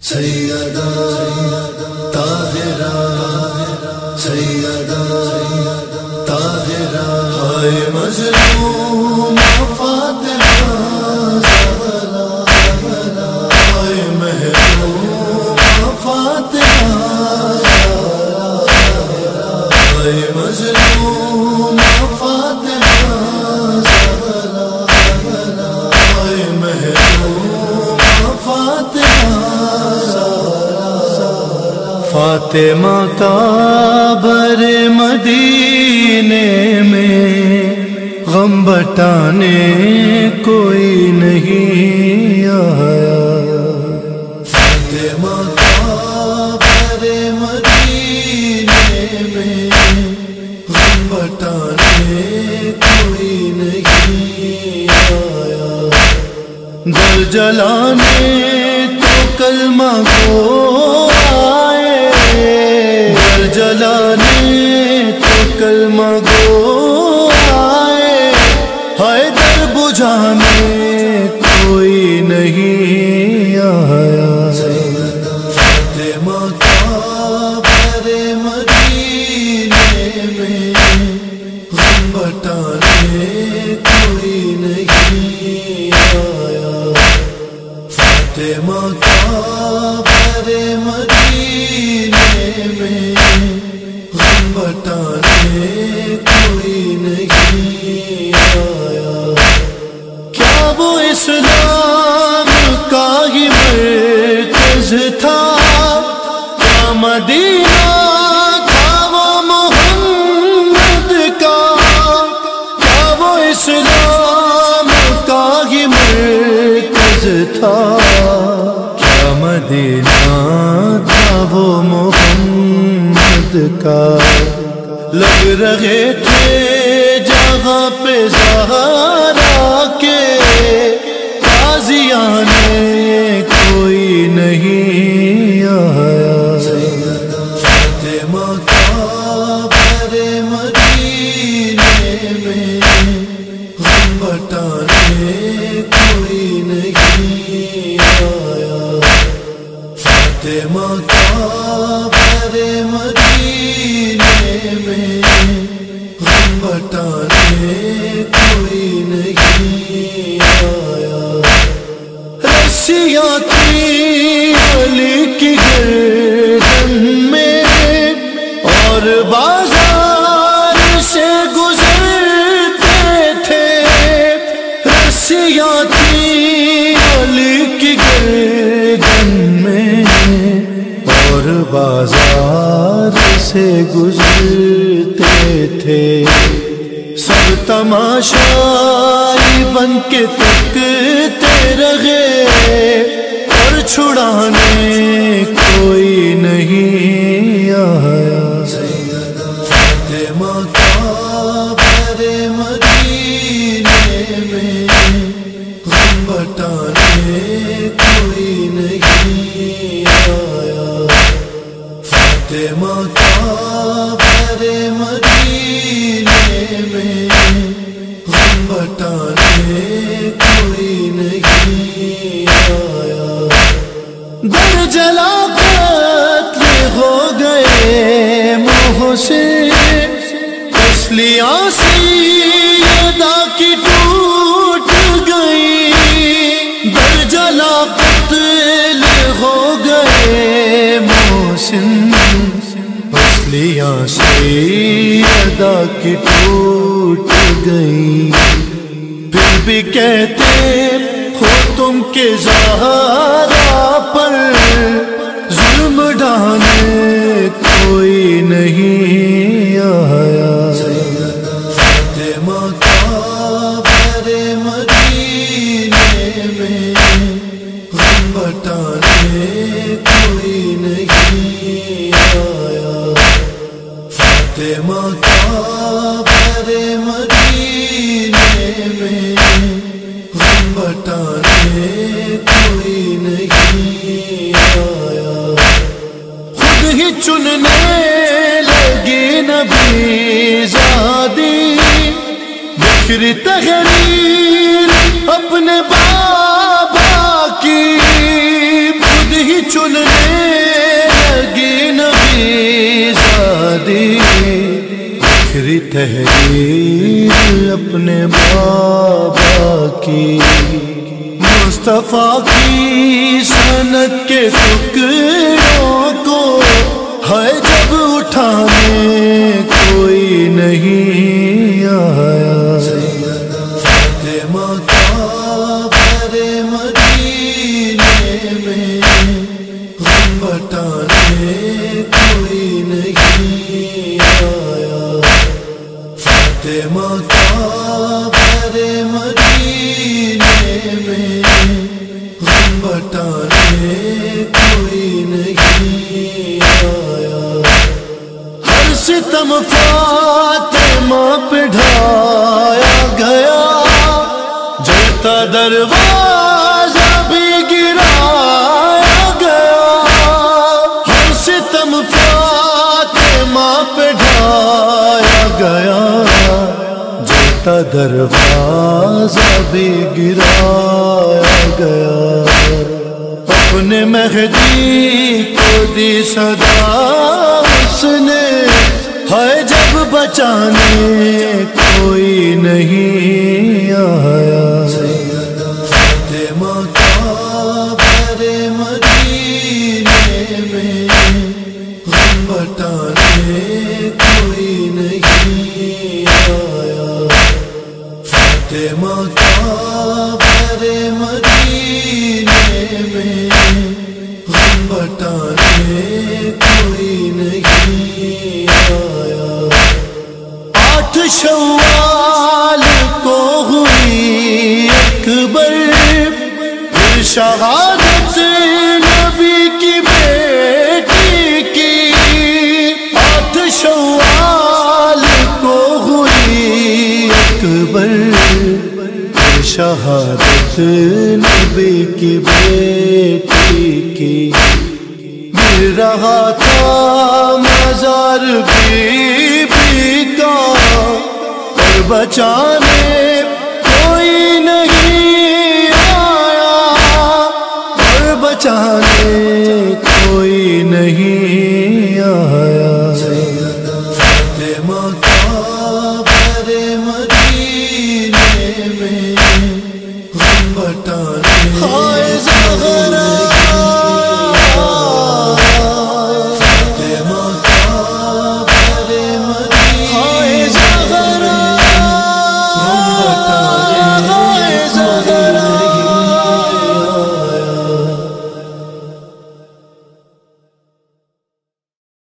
سیدہ طاہرہ سیدہ طاہرہ ہائے مظلوم۔ فاطمہ کا بر مدینے میں غم بٹانے کوئی نہیں آیا۔ فاطمہ کا بر مدینے میں غم بٹانے کوئی نہیں آیا۔ در جلانے تو کلمہ کو جلانے تو کلمہ تھا۔ کیا مدینہ تھا وہ محمد کا۔ کیا وہ اسلام کا ہی مرکز تھا۔ کیا مدینہ تھا وہ محمد کا۔ لگ رہے تھے جگہ پہ زہرا کے۔ تازیانے کوئی نہیں آیا۔ فاطمہ کا بر مدینے میں غم بٹانے کوئی نہیں آیا۔ فاطمہ کا بر مدینے میں غم بٹانے کوئی نہیں آیا۔ رسیاں تھی علی کی گردن میں اور بازار سے گزرتے تھے۔ رسیاں تھی علی کی گردن میں اور بازار سے گزرتے تھے۔ سب تماشائی بن کے تکتے رہے اور چھڑانے کوئی نہیں آیا۔ فاطمہ کا بر مدینے میں غم بٹانے کوئی نہیں آیا۔ فاطمہ کا بر مدینے میں غم بٹانے کوئی نہیں آیا۔ در جلا قتل ہو گئے محسن۔ تسلیاں سیدہ کی ٹوٹ گئی در جلا قتل ہو گئے محسن۔ تسلیاں سیدہ کی ٹوٹ گئی۔ پھر بھی کہتے ہو تم کے زہرا پر ظلم ڈالنے کوئی نہیں آیا۔ فاطمہ کا بر مدینے میں غم بٹانے کوئی نہیں آیا۔ فاطمہ ہی چننے لگی نبی زادی۔ بکھری تحریر اپنے بابا کی خود ہی چننے لگی نبی زادی۔ بکھری تحریر اپنے بابا کی مصطفیٰ کی سنت کے ٹکڑوں فاطمہ کا بڑے مدینے میں غم بٹانے کوئی نہیں آیا ہر ستم فاطمہ پہ ڈھایا گیا جلتا دروازہ بھی گرایا گیا ہر ستم فاطمہ پہ ڈھایا گیا جلتا دروازہ بھی گرایا گیا۔ اپنے مہدی کو دی صدا، اس نے ہے جب بچانے کوئی نہیں آیا۔ فاطمہ کا بڑے مدینے میں بٹانے فاطمہ کا بڑے مدینے میں غم بٹانے کوئی نہیں آیا۔ آٹھ شوال کو ہوئی اکبر شاہ شہادت نبی کی بیٹی کی۔ گر رہا تھا مزار بی بی کا۔ اور بچانے کوئی نہیں آیا۔ اور بچانے کوئی نہیں آیا۔